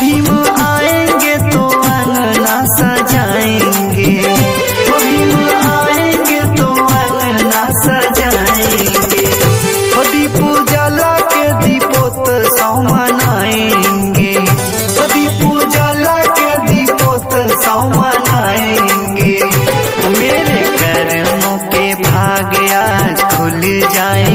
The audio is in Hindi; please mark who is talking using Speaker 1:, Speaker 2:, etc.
Speaker 1: भीम आएँगे तो अंगना सजाएँगे। भीम आएँगे तो अंगना सजाएँगे। दीपो जला के दीपोत सौ मनाएँगे। दीपो जला के दीपोत सौ मनाएँगे। मेरे कर्मों के भाग्य खुल जाए।